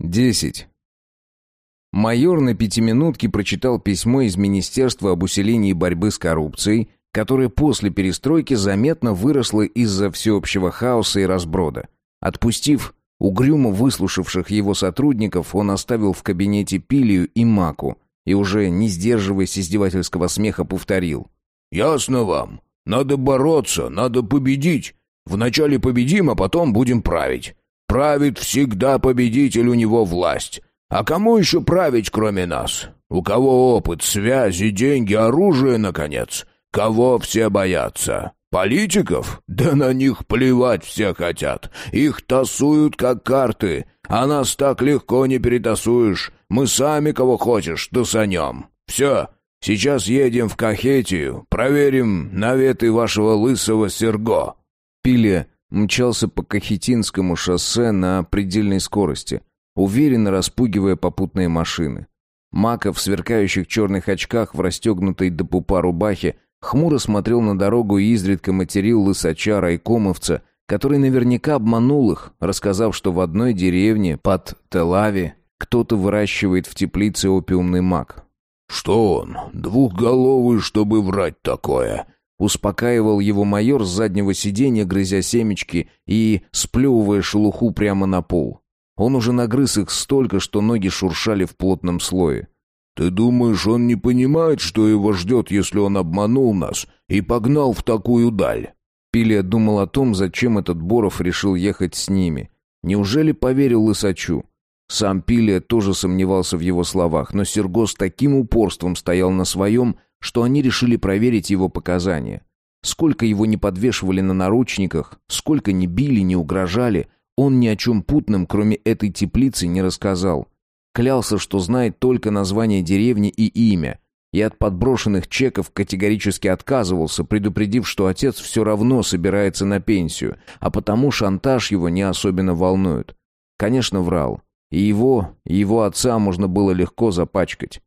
Десять. Майор на пятиминутке прочитал письмо из Министерства об усилении борьбы с коррупцией, которое после перестройки заметно выросло из-за всеобщего хаоса и разброда. Отпустив угрюмо выслушавших его сотрудников, он оставил в кабинете Пилию и Маку и уже, не сдерживаясь издевательского смеха, повторил. «Ясно вам. Надо бороться, надо победить. Вначале победим, а потом будем править. Правит всегда победитель, у него власть. А кому еще править, кроме нас? У кого опыт, связи, деньги, оружие, наконец? Кого все боятся? Политиков? Да на них плевать все хотят. Их тасуют как карты. А нас так легко не перетасуешь. Мы сами кого хочешь тасанем. Все, сейчас едем в Кахетию, проверим наветы вашего лысого Серго». Пиле мчался по Кахетинскому шоссе на предельной скорости, уверенно распугивая попутные машины. Маков в сверкающих черных очках в расстегнутой до пупа рубахе хмуро смотрел на дорогу и изредка материл лысача райкомовца, который наверняка обманул их, рассказав, что в одной деревне под Телави кто-то выращивает в теплице опиумный мак. «Что он, двухголовый, чтобы врать такое?» Успокаивал его майор с заднего сиденья, грызя семечки и сплевывая шелуху прямо на пол. Он уже нагрыз их столько, что ноги шуршали в плотном слое. «Ты думаешь, он не понимает, что его ждет, если он обманул нас и погнал в такую даль?» Пилия думал о том, зачем этот Боров решил ехать с ними. Неужели поверил Лысачу? Сам Пилия тоже сомневался в его словах, но Серго с таким упорством стоял на своем, что они решили проверить его показания. Сколько его не подвешивали на наручниках, сколько не били, не угрожали, он ни о чем путном, кроме этой теплицы, не рассказал. Клялся, что знает только название деревни и имя, и от подброшенных чеков категорически отказывался, предупредив, что отец все равно собирается на пенсию, а потому шантаж его не особенно волнует. Конечно, врал. И его, и его отца можно было легко запачкать.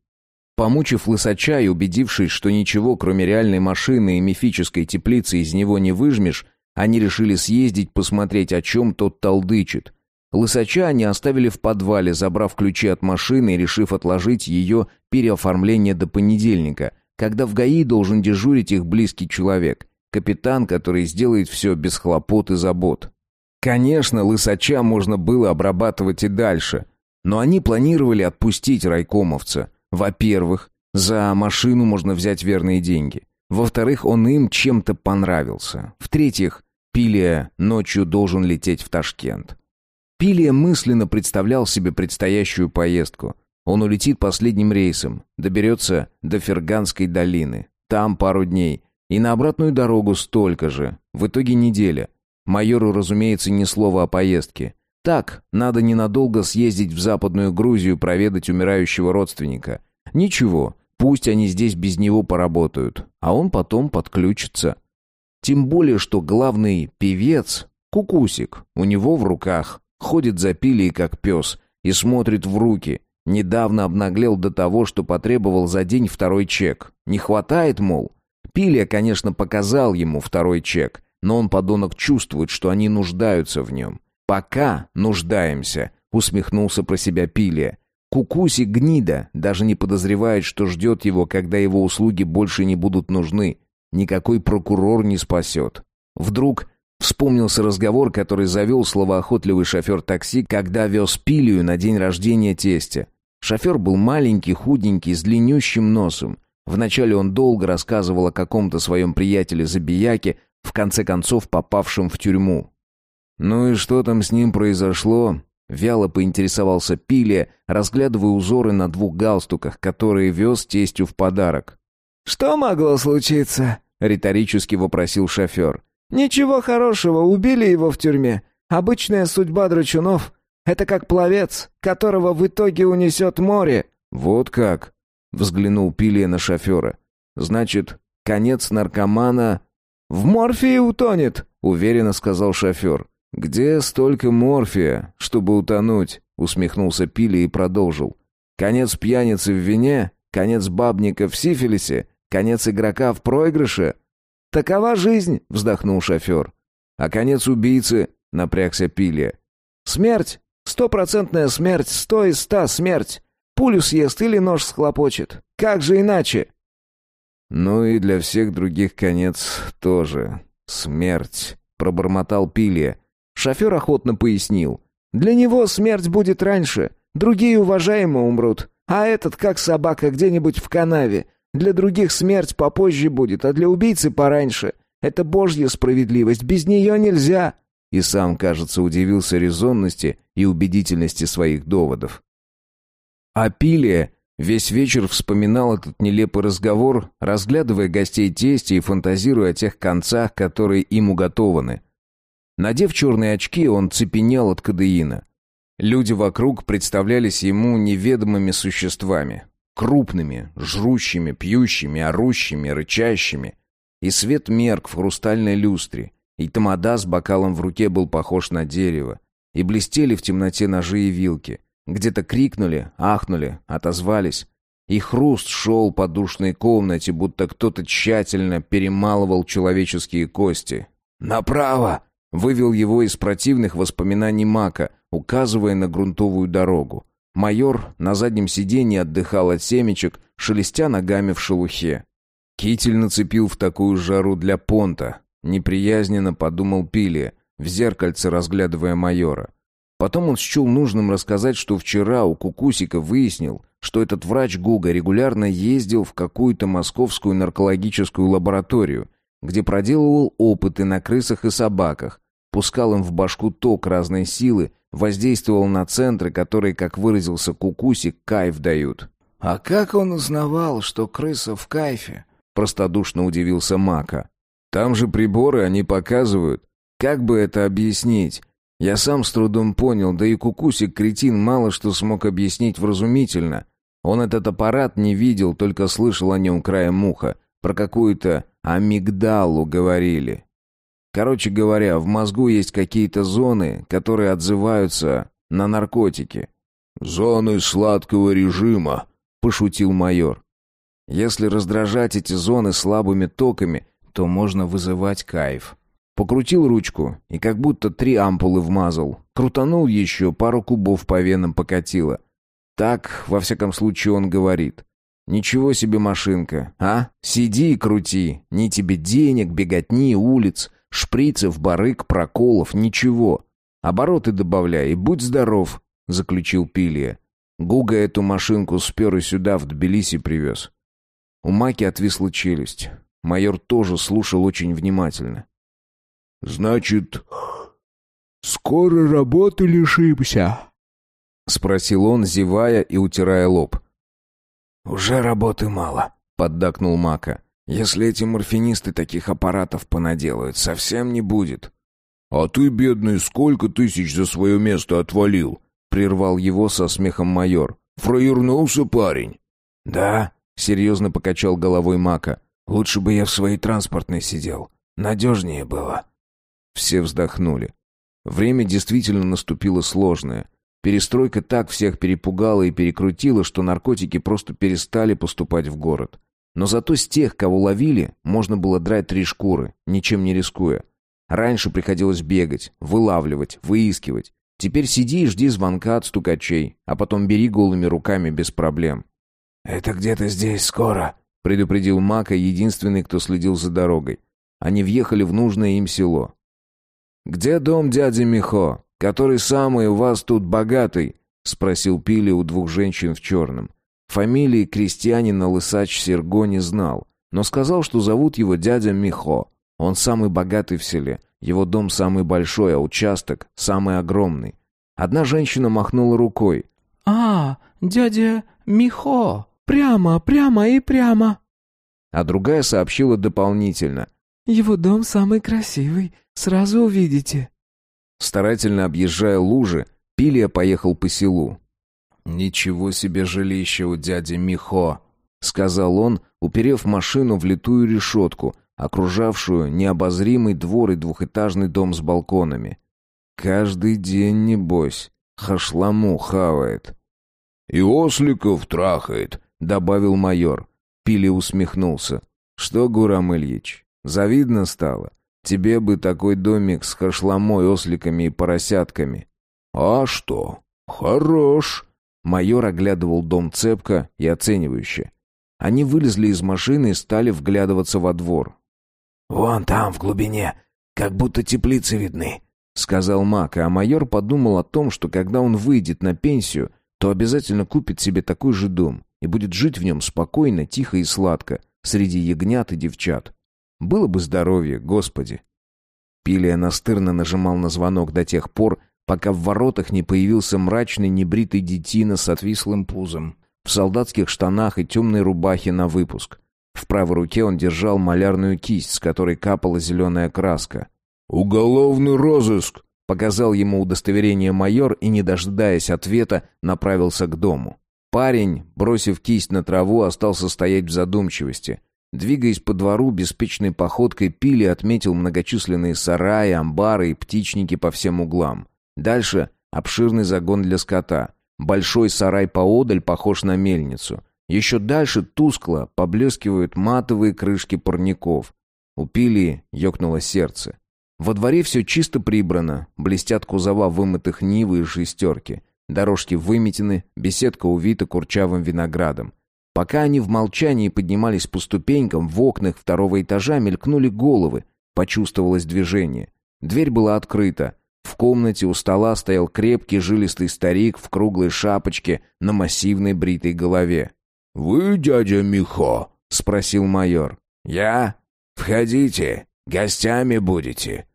Помучив лысача и убедившись, что ничего, кроме реальной машины и мифической теплицы, из него не выжмешь, они решили съездить посмотреть, о чем тот толдычит. Лысача они оставили в подвале, забрав ключи от машины и решив отложить ее переоформление до понедельника, когда в ГАИ должен дежурить их близкий человек, капитан, который сделает все без хлопот и забот. Конечно, лысача можно было обрабатывать и дальше, но они планировали отпустить райкомовца. Во-первых, за машину можно взять верные деньги. Во-вторых, он им чем-то понравился. В-третьих, Пилия ночью должен лететь в Ташкент. Пилия мысленно представлял себе предстоящую поездку. Он улетит последним рейсом, доберется до Ферганской долины. Там пару дней. И на обратную дорогу столько же. В итоге неделя. Майору, разумеется, ни слова о поездке. Так, надо ненадолго съездить в Западную Грузию проведать умирающего родственника. Ничего, пусть они здесь без него поработают, а он потом подключится. Тем более, что главный певец, Кукусик, у него в руках, ходит за пилей как пес и смотрит в руки. Недавно обнаглел до того, что потребовал за день второй чек. Не хватает, мол? Пилия, конечно, показал ему второй чек, но он, подонок, чувствует, что они нуждаются в нем. «Пока нуждаемся», — усмехнулся про себя Пилия. Кукуси гнида даже не подозревает, что ждет его, когда его услуги больше не будут нужны. Никакой прокурор не спасет. Вдруг вспомнился разговор, который завел словоохотливый шофер такси, когда вез Пилию на день рождения тестя. Шофер был маленький, худенький, с длиннющим носом. Вначале он долго рассказывал о каком-то своем приятеле-забияке, в конце концов попавшем в тюрьму. «Ну и что там с ним произошло?» Вяло поинтересовался Пиле, разглядывая узоры на двух галстуках, которые вез тестю в подарок. «Что могло случиться?» — риторически вопросил шофер. «Ничего хорошего, убили его в тюрьме. Обычная судьба драчунов. Это как пловец, которого в итоге унесет море». «Вот как?» — взглянул Пиле на шофера. «Значит, конец наркомана...» «В морфии утонет», — уверенно сказал шофер. «Где столько морфия, чтобы утонуть?» — усмехнулся Пили и продолжил. «Конец пьяницы в вине, конец бабника в сифилисе, конец игрока в проигрыше?» «Такова жизнь!» — вздохнул шофер. «А конец убийцы?» — напрягся Пилия. «Смерть!» — Стопроцентная смерть, сто из ста смерть. Пулю съест или нож схлопочет. Как же иначе?» «Ну и для всех других конец тоже. Смерть», — пробормотал Пилия. Шофер охотно пояснил. «Для него смерть будет раньше. Другие уважаемо умрут. А этот, как собака, где-нибудь в канаве. Для других смерть попозже будет, а для убийцы пораньше. Это божья справедливость, без нее нельзя». И сам, кажется, удивился резонности и убедительности своих доводов. Апилия весь вечер вспоминал этот нелепый разговор, разглядывая гостей тестя и фантазируя о тех концах, которые им уготованы. Надев черные очки, он цепенел от кадеина. Люди вокруг представлялись ему неведомыми существами. Крупными, жрущими, пьющими, орущими, рычащими. И свет мерк в хрустальной люстре. И тамада с бокалом в руке был похож на дерево. И блестели в темноте ножи и вилки. Где-то крикнули, ахнули, отозвались. И хруст шел по душной комнате, будто кто-то тщательно перемалывал человеческие кости. «Направо!» — вывел его из противных воспоминаний Мака, указывая на грунтовую дорогу. Майор на заднем сиденье отдыхал от семечек, шелестя ногами в шелухе. Китель нацепил в такую жару для понта. Неприязненно подумал Пилия, в зеркальце разглядывая майора. Потом он счел нужным рассказать, что вчера у Кукусика выяснил, что этот врач Гуга регулярно ездил в какую-то московскую наркологическую лабораторию, где проделывал опыты на крысах и собаках, пускал им в башку ток разной силы, воздействовал на центры, которые, как выразился Кукусик, кайф дают. «А как он узнавал, что крыса в кайфе?» — простодушно удивился Мака. «Там же приборы они показывают. Как бы это объяснить? Я сам с трудом понял, да и Кукусик, кретин, мало что смог объяснить вразумительно. Он этот аппарат не видел, только слышал о нем краем муха. Про какую-то амигдалу говорили. Короче говоря, в мозгу есть какие-то зоны, которые отзываются на наркотики. «Зоны сладкого режима», — пошутил майор. «Если раздражать эти зоны слабыми токами, то можно вызывать кайф». Покрутил ручку и как будто три ампулы вмазал. Крутанул еще, пару кубов по венам покатило. Так, во всяком случае, он говорит. «Ничего себе машинка, а? Сиди и крути. Ни тебе денег, беготни, улиц. Шприцев, барык, проколов, ничего. Обороты добавляй и будь здоров, заключил Пилия. Гуга эту машинку спер и сюда, в Тбилиси, привез. У Маки отвисла челюсть. Майор тоже слушал очень внимательно. «Значит, скоро работы лишимся?» — спросил он, зевая и утирая лоб. «Уже работы мало», — поддакнул Мака. Если эти морфинисты таких аппаратов понаделают, совсем не будет. А ты, бедный, сколько тысяч за свое место отвалил? Прервал его со смехом майор. Фраернулся парень. Да, серьезно покачал головой Мака. Лучше бы я в своей транспортной сидел. Надежнее было. Все вздохнули. Время действительно наступило сложное. Перестройка так всех перепугала и перекрутила, что наркотики просто перестали поступать в город. Но зато с тех, кого ловили, можно было драть три шкуры, ничем не рискуя. Раньше приходилось бегать, вылавливать, выискивать. Теперь сиди и жди звонка от стукачей, а потом бери голыми руками без проблем. «Это где-то здесь скоро», — предупредил Мака, единственный, кто следил за дорогой. Они въехали в нужное им село. «Где дом дяди Михо, который самый у вас тут богатый?» — спросил Пили у двух женщин в черном. Фамилии крестьянина Лысач Серго не знал, но сказал, что зовут его дядя Михо. Он самый богатый в селе, его дом самый большой, а участок самый огромный. Одна женщина махнула рукой. «А, дядя Михо, прямо, прямо и прямо». А другая сообщила дополнительно. «Его дом самый красивый, сразу увидите». Старательно объезжая лужи, Пилия поехал по селу. «Ничего себе жилище у дяди Михо!» — сказал он, уперев машину в литую решетку, окружавшую необозримый двор и двухэтажный дом с балконами. «Каждый день, небось, хашламу хавает». «И осликов трахает», — добавил майор. Пили усмехнулся. «Что, Гурам Ильич, завидно стало? Тебе бы такой домик с хашламой, осликами и поросятками». «А что? Хорош. Майор оглядывал дом цепко и оценивающе. Они вылезли из машины и стали вглядываться во двор. «Вон там, в глубине, как будто теплицы видны», — сказал Мак, а майор подумал о том, что когда он выйдет на пенсию, то обязательно купит себе такой же дом и будет жить в нем спокойно, тихо и сладко, среди ягнят и девчат. Было бы здоровье, Господи. Пилия настырно нажимал на звонок до тех пор, пока в воротах не появился мрачный небритый детина с отвислым пузом, в солдатских штанах и темной рубахе на выпуск. В правой руке он держал малярную кисть, с которой капала зеленая краска. «Уголовный розыск!» — показал ему удостоверение майор и, не дожидаясь ответа, направился к дому. Парень, бросив кисть на траву, остался стоять в задумчивости. Двигаясь по двору, беспечной походкой Пили отметил многочисленные сараи, амбары и птичники по всем углам. Дальше обширный загон для скота. Большой сарай поодаль похож на мельницу. Еще дальше тускло поблескивают матовые крышки парников. У Пилии ёкнуло сердце. Во дворе все чисто прибрано, блестят кузова вымытых нивы и шестерки. Дорожки выметены, беседка увита курчавым виноградом. Пока они в молчании поднимались по ступенькам, в окнах второго этажа мелькнули головы. Почувствовалось движение. Дверь была открыта. В комнате у стола стоял крепкий жилистый старик в круглой шапочке на массивной бритой голове. «Вы дядя Михо?» — спросил майор. «Я? Входите, гостями будете».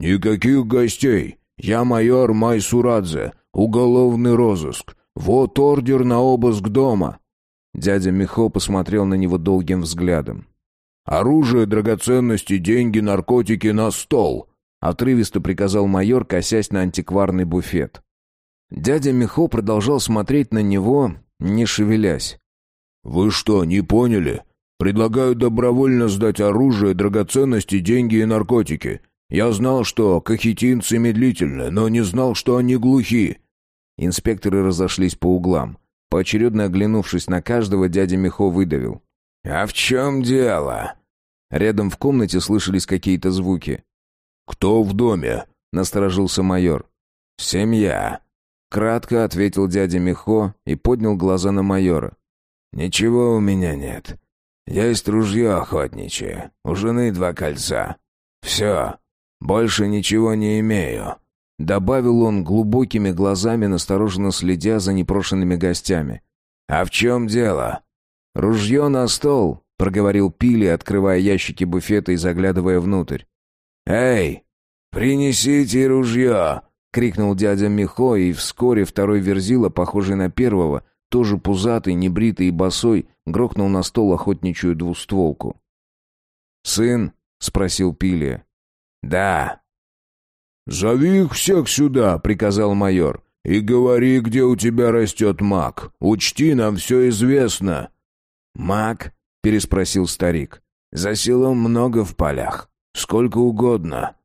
«Никаких гостей. Я майор Майсурадзе, уголовный розыск. Вот ордер на обыск дома». Дядя Михо посмотрел на него долгим взглядом. «Оружие, драгоценности, деньги, наркотики на стол!» Отрывисто приказал майор, косясь на антикварный буфет. Дядя Михо продолжал смотреть на него, не шевелясь. «Вы что, не поняли? Предлагаю добровольно сдать оружие, драгоценности, деньги и наркотики. Я знал, что кахетинцы медлительны, но не знал, что они глухи». Инспекторы разошлись по углам. Поочередно оглянувшись на каждого, дядя Михо выдавил. «А в чем дело?» Рядом в комнате слышались какие-то звуки. «Кто в доме?» — насторожился майор. «Семья», — кратко ответил дядя Михо и поднял глаза на майора. «Ничего у меня нет. Есть ружье охотничье, у жены два кольца. Все, больше ничего не имею». Добавил он глубокими глазами, настороженно следя за непрошенными гостями. «А в чем дело?» «Ружье на стол», — проговорил Пили, открывая ящики буфета и заглядывая внутрь. «Эй, принесите ружье!» — крикнул дядя Михо, и вскоре второй верзила, похожий на первого, тоже пузатый, небритый и босой, грохнул на стол охотничью двустволку. «Сын?» — спросил Пилия. «Да», «Зови их всех сюда», — приказал майор. «И говори, где у тебя растет мак. Учти, нам все известно». «Мак?» — переспросил старик. «За селом много в полях. Сколько угодно».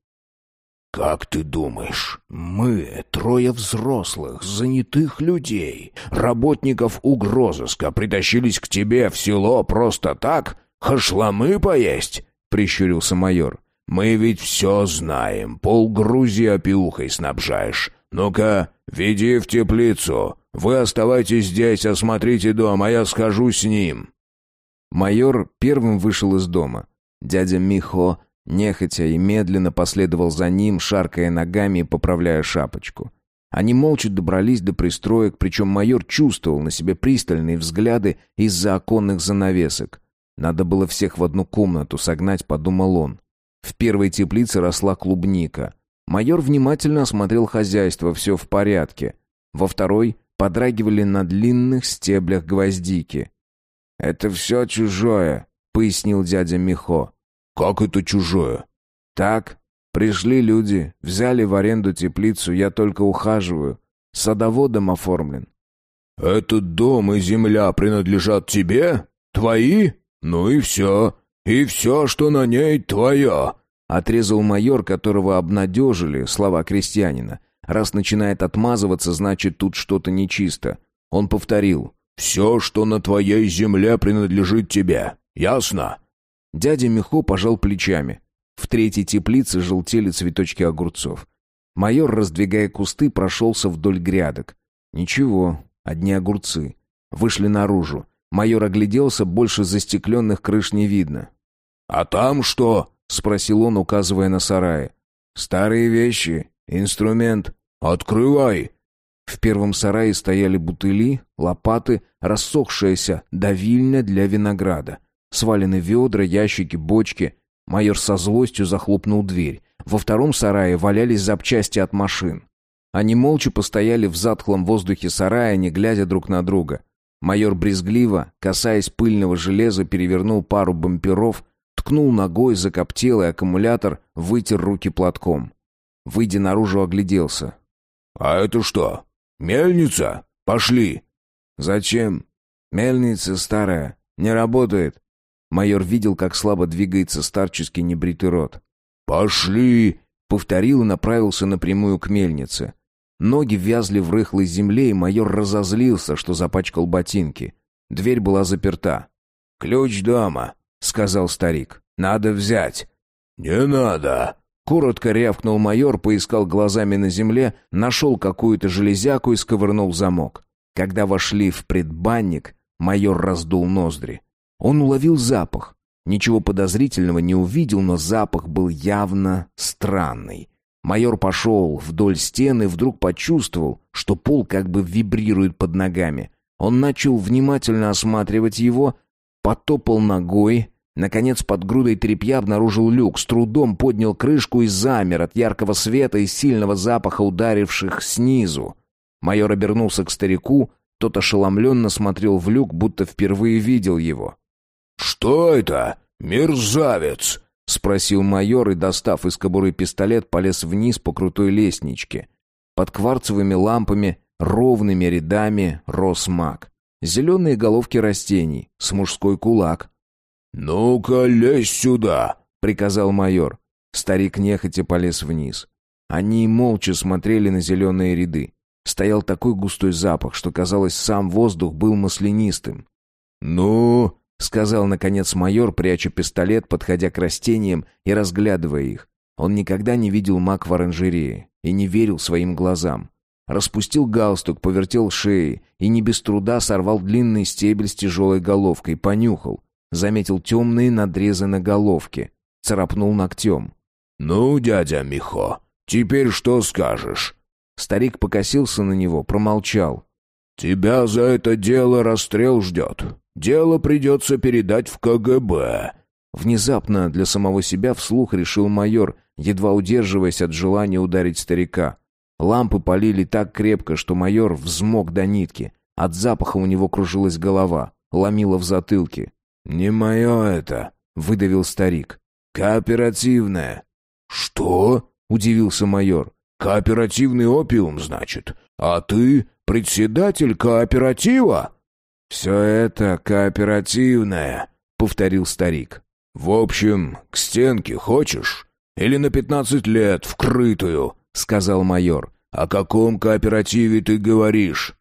«Как ты думаешь, мы, трое взрослых, занятых людей, работников угрозыска, притащились к тебе в село просто так? Хашламы поесть?» — прищурился майор. Мы ведь все знаем, пол Грузии опиухой снабжаешь. Ну-ка, веди в теплицу. Вы оставайтесь здесь, осмотрите дом, а я схожу с ним». Майор первым вышел из дома. Дядя Михо нехотя и медленно последовал за ним, шаркая ногами и поправляя шапочку. Они молча добрались до пристроек, причем майор чувствовал на себе пристальные взгляды из-за оконных занавесок. Надо было всех в одну комнату согнать, подумал он. В первой теплице росла клубника. Майор внимательно осмотрел хозяйство, все в порядке. Во второй подрагивали на длинных стеблях гвоздики. «Это все чужое», — пояснил дядя Михо. «Как это чужое?» «Так, пришли люди, взяли в аренду теплицу, я только ухаживаю. Садоводом оформлен». «Этот дом и земля принадлежат тебе? Твои? Ну и все. «И все, что на ней, твое!» — отрезал майор, которого обнадежили слова крестьянина. «Раз начинает отмазываться, значит, тут что-то нечисто». Он повторил. «Все, что на твоей земле, принадлежит тебе. Ясно?» Дядя Михо пожал плечами. В третьей теплице желтели цветочки огурцов. Майор, раздвигая кусты, прошелся вдоль грядок. Ничего, одни огурцы. Вышли наружу. Майор огляделся, больше застекленных крыш не видно. «А там что?» — спросил он, указывая на сараи. «Старые вещи, инструмент». «Открывай!» В первом сарае стояли бутыли, лопаты, рассохшаяся давильня для винограда. Свалены ведра, ящики, бочки. Майор со злостью захлопнул дверь. Во втором сарае валялись запчасти от машин. Они молча постояли в затхлом воздухе сарая, не глядя друг на друга. Майор брезгливо, касаясь пыльного железа, перевернул пару бамперов, ткнул ногой закоптелый аккумулятор, вытер руки платком. Выйдя наружу, огляделся. «А это что? Мельница? Пошли!» «Зачем? Мельница старая, не работает». Майор видел, как слабо двигается старческий небритый рот. «Пошли!» — повторил и направился напрямую к мельнице. Ноги вязли в рыхлой земле, и майор разозлился, что запачкал ботинки. Дверь была заперта. «Ключ дома», — сказал старик. «Надо взять». «Не надо», Коротко рявкнул майор, поискал глазами на земле, нашел какую-то железяку и сковырнул замок. Когда вошли в предбанник, майор раздул ноздри. Он уловил запах. Ничего подозрительного не увидел, но запах был явно странный. Майор пошел вдоль стены и вдруг почувствовал, что пол как бы вибрирует под ногами. Он начал внимательно осматривать его, потопал ногой, наконец под грудой тряпья обнаружил люк, с трудом поднял крышку и замер от яркого света и сильного запаха ударивших снизу. Майор обернулся к старику, тот ошеломленно смотрел в люк, будто впервые видел его. «Что это? Мерзавец!» — спросил майор и, достав из кобуры пистолет, полез вниз по крутой лестничке. Под кварцевыми лампами, ровными рядами рос мак. Зеленые головки растений, с мужской кулак. «Ну-ка, лезь сюда!» — приказал майор. Старик нехотя полез вниз. Они молча смотрели на зеленые ряды. Стоял такой густой запах, что, казалось, сам воздух был маслянистым. «Ну?» — сказал, наконец, майор, пряча пистолет, подходя к растениям и разглядывая их. Он никогда не видел мак в оранжерее и не верил своим глазам. Распустил галстук, повертел шеи и не без труда сорвал длинный стебель с тяжелой головкой, понюхал. Заметил темные надрезы на головке. Царапнул ногтем. «Ну, дядя Михо, теперь что скажешь?» Старик покосился на него, промолчал. «Тебя за это дело расстрел ждет. Дело придется передать в КГБ». Внезапно для самого себя вслух решил майор, едва удерживаясь от желания ударить старика. Лампы полили так крепко, что майор взмок до нитки. От запаха у него кружилась голова, ломила в затылке. «Не мое это», — выдавил старик. «Кооперативное». «Что?» — удивился майор. «Кооперативный опиум, значит? А ты председатель кооператива?» «Все это кооперативное», — повторил старик. «В общем, к стенке хочешь? Или на пятнадцать лет, вкрытую?» — сказал майор. «О каком кооперативе ты говоришь?»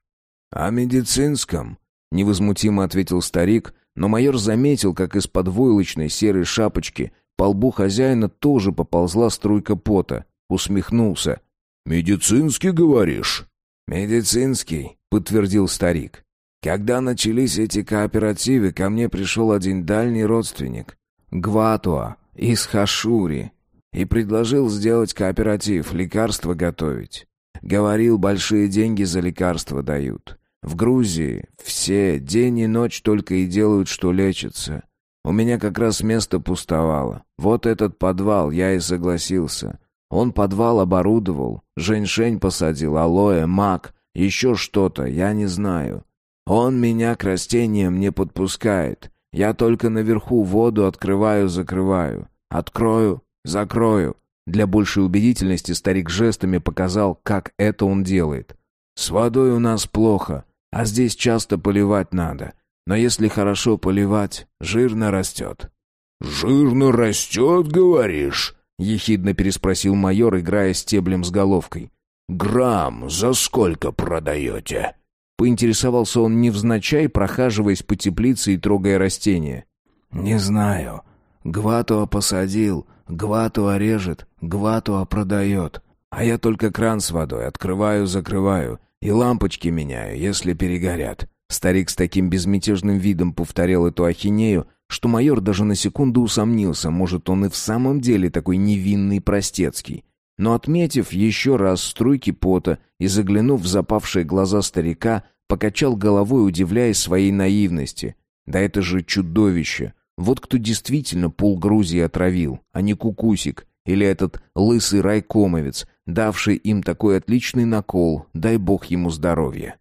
«О медицинском», — невозмутимо ответил старик, но майор заметил, как из-под войлочной серой шапочки по лбу хозяина тоже поползла струйка пота. Усмехнулся. «Медицинский, говоришь?» «Медицинский», — подтвердил старик. Когда начались эти кооперативы, ко мне пришел один дальний родственник, Гватуа, из Хашури, и предложил сделать кооператив, лекарства готовить. Говорил, большие деньги за лекарства дают. В Грузии все день и ночь только и делают, что лечатся. У меня как раз место пустовало. Вот этот подвал, я и согласился. Он подвал оборудовал, женьшень посадил, алоэ, мак, еще что-то, я не знаю. Он меня к растениям не подпускает. Я только наверху воду открываю-закрываю. Открою, закрою. Для большей убедительности старик жестами показал, как это он делает. С водой у нас плохо, а здесь часто поливать надо. Но если хорошо поливать, жирно растет. «Жирно растет, говоришь?» — ехидно переспросил майор, играя стеблем с головкой. «Грамм за сколько продаете?» Поинтересовался он невзначай, прохаживаясь по теплице и трогая растения. «Не знаю. Гватуа посадил, Гватуа режет, Гватуа продает. А я только кран с водой открываю-закрываю. и лампочки меняю, если перегорят». Старик с таким безмятежным видом повторял эту ахинею, что майор даже на секунду усомнился, может, он и в самом деле такой невинный простецкий. Но отметив еще раз струйки пота и заглянув в запавшие глаза старика, покачал головой, удивляясь своей наивности. Да это же чудовище! Вот кто действительно пол Грузии отравил, а не кукусик, или этот лысый райкомовец, давший им такой отличный накол, дай бог ему здоровья.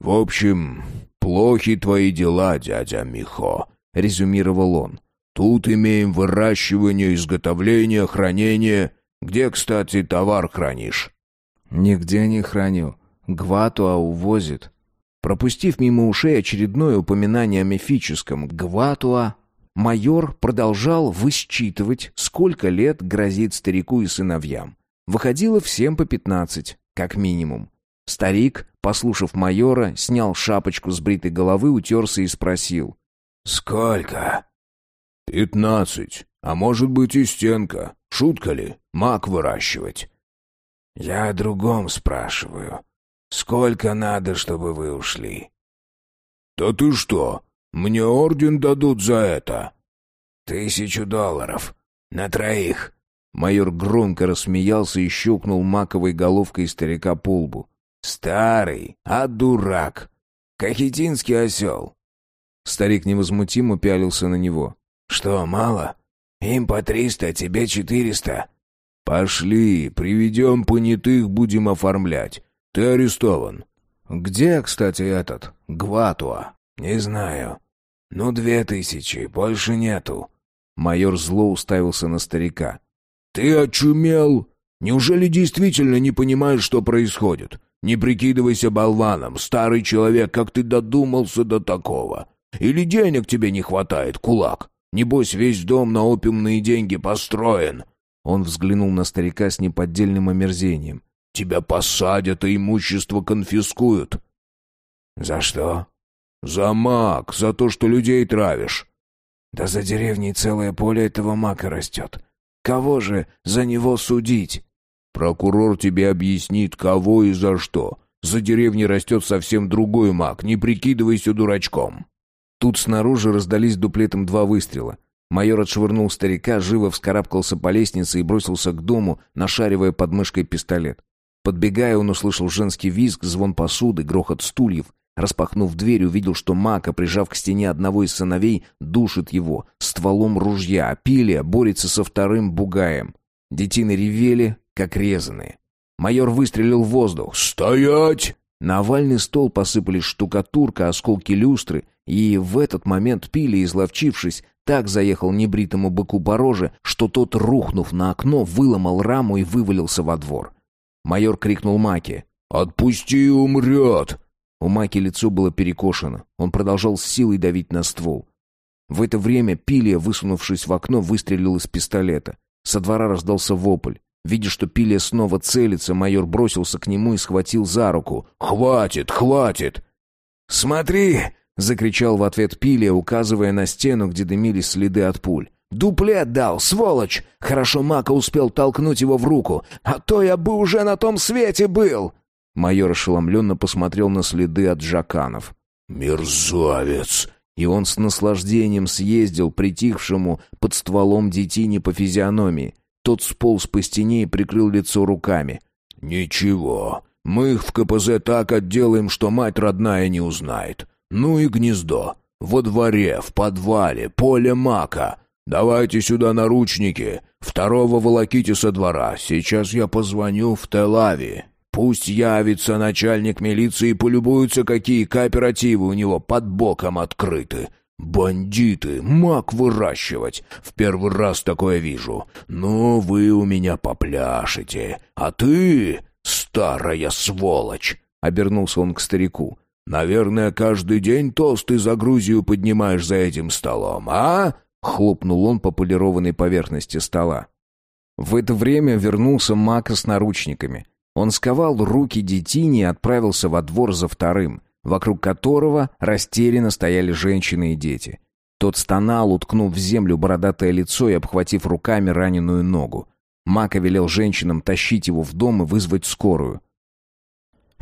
«В общем, плохи твои дела, дядя Михо», — резюмировал он. «Тут имеем выращивание, изготовление, хранение. Где, кстати, товар хранишь?» «Нигде не храню. Гватуа увозит». Пропустив мимо ушей очередное упоминание о мифическом Гватуа, майор продолжал высчитывать, сколько лет грозит старику и сыновьям. Выходило всем по пятнадцать, как минимум. Старик, послушав майора, снял шапочку с бритой головы, утерся и спросил. «Сколько?» «Пятнадцать. А может быть и стенка. Шутка ли? Мак выращивать?» «Я о другом спрашиваю. Сколько надо, чтобы вы ушли?» «Да ты что? Мне орден дадут за это?» «Тысячу долларов. На троих». Майор громко рассмеялся и щелкнул маковой головкой старика по лбу. Старый, а дурак. Кахетинский осел. Старик невозмутимо пялился на него. Что, мало? Им по триста, а тебе четыреста. Пошли, приведем понятых, будем оформлять. Ты арестован. Где, кстати, этот? Гватуа? Не знаю. Ну, две тысячи, больше нету. Майор зло уставился на старика. Ты очумел? Неужели действительно не понимаешь, что происходит? Не прикидывайся болваном, старый человек, как ты додумался до такого. Или денег тебе не хватает, кулак? Небось, весь дом на опиумные деньги построен». Он взглянул на старика с неподдельным омерзением. «Тебя посадят, и имущество конфискуют». «За что?» «За мак, за то, что людей травишь». «Да за деревней целое поле этого мака растет. Кого же за него судить?» Прокурор тебе объяснит, кого и за что. За деревней растет совсем другой маг, не прикидывайся дурачком». Тут снаружи раздались дуплетом два выстрела. Майор отшвырнул старика, живо вскарабкался по лестнице и бросился к дому, нашаривая под мышкой пистолет. Подбегая, он услышал женский визг, звон посуды, грохот стульев. Распахнув дверь, увидел, что Мака, прижав к стене одного из сыновей, душит его стволом ружья, а Пилия борется со вторым бугаем. Детины ревели, как резаные. Майор выстрелил в воздух. «Стоять!» На овальный стол посыпались штукатурка, осколки люстры, и в этот момент Пили, изловчившись, так заехал небритому быку по роже, что тот, рухнув на окно, выломал раму и вывалился во двор. Майор крикнул Маке. «Отпусти, умрет!» У Маки лицо было перекошено. Он продолжал с силой давить на ствол. В это время Пилия, высунувшись в окно, выстрелил из пистолета. Со двора раздался вопль. Видя, что Пилия снова целится, майор бросился к нему и схватил за руку. «Хватит, хватит!» «Смотри!» — закричал в ответ Пилия, указывая на стену, где дымились следы от пуль. «Дуплет дал, сволочь! Хорошо Мака успел толкнуть его в руку, а то я бы уже на том свете был!» Майор ошеломленно посмотрел на следы от жаканов. «Мерзавец!» И он с наслаждением съездил притихшему под стволом детине по физиономии. Тот сполз по стене и прикрыл лицо руками. «Ничего, мы их в КПЗ так отделаем, что мать родная не узнает. Ну и гнездо. Во дворе, в подвале, поле мака. Давайте сюда наручники. Второго волоките со двора. Сейчас я позвоню в Телави. Пусть явится начальник милиции и полюбуется, какие кооперативы у него под боком открыты. «Бандиты! Мак выращивать! В первый раз такое вижу. Ну, вы у меня попляшете. А ты, старая сволочь!» Обернулся он к старику. «Наверное, каждый день тосты за Грузию поднимаешь за этим столом, а?» Хлопнул он по полированной поверхности стола. В это время вернулся Мака с наручниками. Он сковал руки детине и отправился во двор за вторым — вокруг которого растерянно стояли женщины и дети. Тот стонал, уткнув в землю бородатое лицо и обхватив руками раненую ногу. Мака велел женщинам тащить его в дом и вызвать скорую.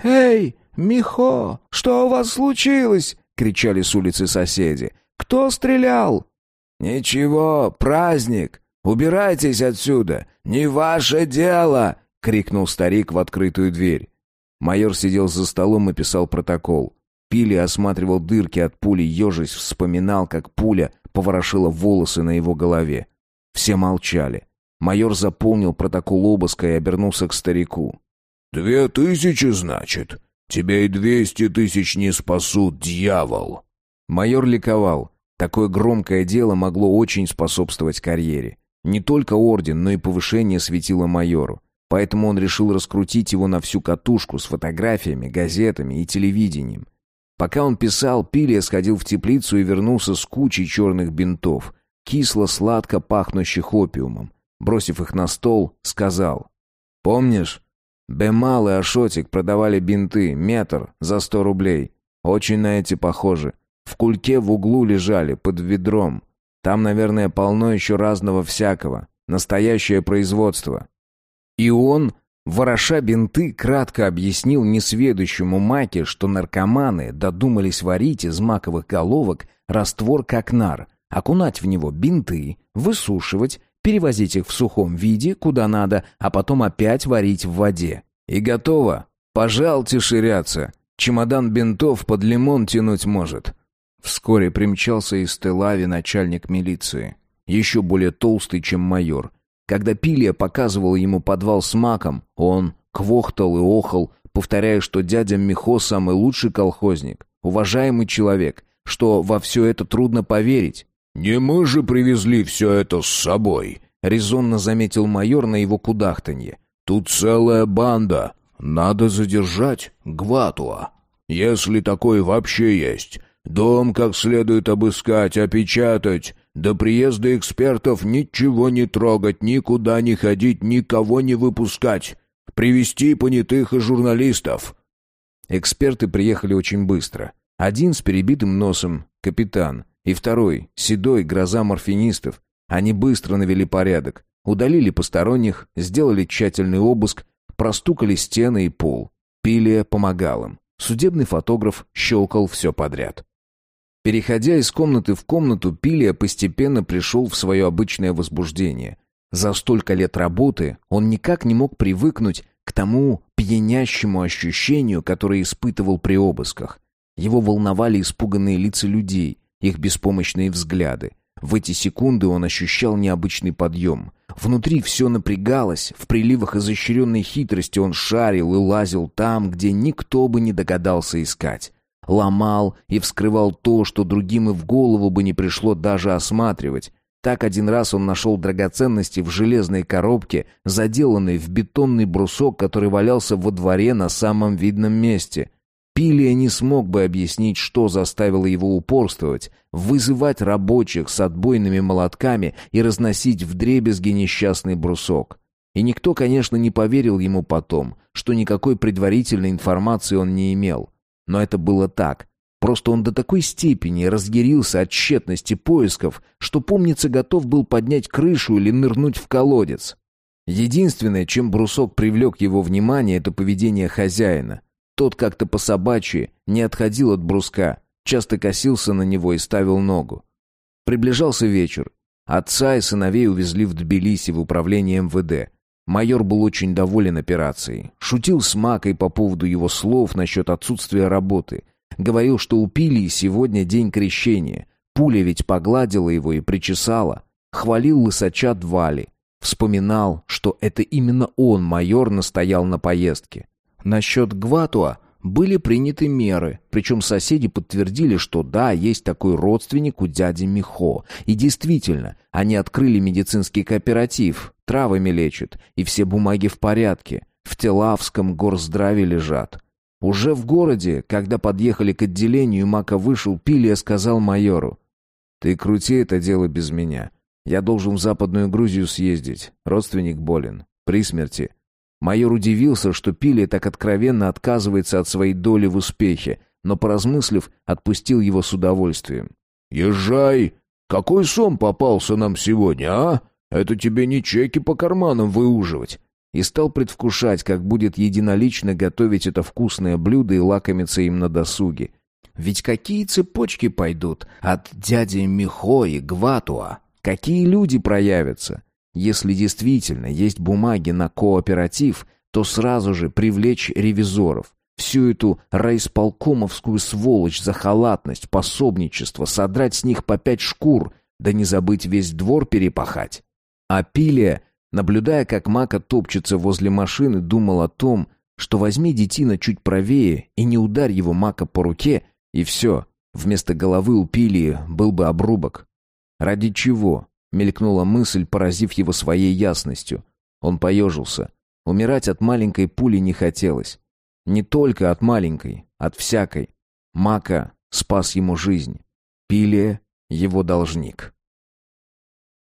«Эй, Михо, что у вас случилось?» — кричали с улицы соседи. «Кто стрелял?» «Ничего, праздник! Убирайтесь отсюда! Не ваше дело!» — крикнул старик в открытую дверь. Майор сидел за столом и писал протокол. Пили осматривал дырки от пули, ежась вспоминал, как пуля поворошила волосы на его голове. Все молчали. Майор заполнил протокол обыска и обернулся к старику. «Две тысячи, значит? Тебе и двести тысяч не спасут, дьявол!» Майор ликовал. Такое громкое дело могло очень способствовать карьере. Не только орден, но и повышение светило майору. Поэтому он решил раскрутить его на всю катушку с фотографиями, газетами и телевидением. Пока он писал, Пилия сходил в теплицу и вернулся с кучей черных бинтов, кисло-сладко пахнущих опиумом. Бросив их на стол, сказал. «Помнишь, Бемал и Ашотик продавали бинты, метр, за сто рублей. Очень на эти похожи. В кульке в углу лежали, под ведром. Там, наверное, полно еще разного всякого. Настоящее производство». И он Вороша бинты кратко объяснил несведущему Маке, что наркоманы додумались варить из маковых головок раствор как нар, окунать в него бинты, высушивать, перевозить их в сухом виде, куда надо, а потом опять варить в воде. И готово. Пожалуйте ширяться. Чемодан бинтов под лимон тянуть может. Вскоре примчался из Телави начальник милиции. Еще более толстый, чем майор. Когда Пилия показывал ему подвал с маком, он квохтал и охал, повторяя, что дядя Михо самый лучший колхозник, уважаемый человек, что во все это трудно поверить. «Не мы же привезли все это с собой», — резонно заметил майор на его кудахтанье. «Тут целая банда. Надо задержать Гватуа. Если такой вообще есть. Дом как следует обыскать, опечатать, до приезда экспертов ничего не трогать, никуда не ходить, никого не выпускать. Привести понятых и журналистов. Эксперты приехали очень быстро. Один с перебитым носом, капитан, и второй, седой, гроза морфинистов. Они быстро навели порядок, удалили посторонних, сделали тщательный обыск, простукали стены и пол. Пилия помогал им. Судебный фотограф щелкал все подряд. Переходя из комнаты в комнату, Пилия постепенно пришел в свое обычное возбуждение. За столько лет работы он никак не мог привыкнуть к тому пьянящему ощущению, которое испытывал при обысках. Его волновали испуганные лица людей, их беспомощные взгляды. В эти секунды он ощущал необычный подъем. Внутри все напрягалось, в приливах изощренной хитрости он шарил и лазил там, где никто бы не догадался искать ломал и вскрывал то, что другим и в голову бы не пришло даже осматривать. Так один раз он нашел драгоценности в железной коробке, заделанной в бетонный брусок, который валялся во дворе на самом видном месте. Пилия не смог бы объяснить, что заставило его упорствовать, вызывать рабочих с отбойными молотками и разносить вдребезги несчастный брусок. И никто, конечно, не поверил ему потом, что никакой предварительной информации он не имел. Но это было так. Просто он до такой степени разъярился от тщетности поисков, что, помнится, готов был поднять крышу или нырнуть в колодец. Единственное, чем брусок привлек его внимание, это поведение хозяина. Тот как-то по-собачьи не отходил от бруска, часто косился на него и ставил ногу. Приближался вечер. Отца и сыновей увезли в Тбилиси в управление МВД. Майор был очень доволен операцией. Шутил с Макой по поводу его слов насчет отсутствия работы. Говорил, что у Пилии сегодня день крещения. Пуля ведь погладила его и причесала. Хвалил лысача Двали. Вспоминал, что это именно он, майор, настоял на поездке. Насчет Гватуа были приняты меры, причем соседи подтвердили, что да, есть такой родственник у дяди Михо. И действительно, они открыли медицинский кооператив, травами лечат, и все бумаги в порядке. В Телавском горздраве лежат. Уже в городе, когда подъехали к отделению, Мака вышел, Пилия сказал майору. «Ты крути это дело без меня. Я должен в Западную Грузию съездить. Родственник болен. При смерти. Майор удивился, что Пилия так откровенно отказывается от своей доли в успехе, но, поразмыслив, отпустил его с удовольствием. «Езжай! Какой сон попался нам сегодня, а? Это тебе не чеки по карманам выуживать. и стал предвкушать, как будет единолично готовить это вкусное блюдо и лакомиться им на досуге. Ведь какие цепочки пойдут от дяди Михо и Гватуа? Какие люди проявятся? Если действительно есть бумаги на кооператив, то сразу же привлечь ревизоров. Всю эту райисполкомовскую сволочь за халатность, пособничество, содрать с них по пять шкур, да не забыть весь двор перепахать. А Пилия, наблюдая, как Мака топчется возле машины, думал о том, что возьми детина чуть правее и не ударь его Мака по руке, и все, вместо головы у Пилии был бы обрубок. Ради чего? Мелькнула мысль, поразив его своей ясностью. Он поежился. Умирать от маленькой пули не хотелось. Не только от маленькой, от всякой. Мака спас ему жизнь. Пилия — его должник.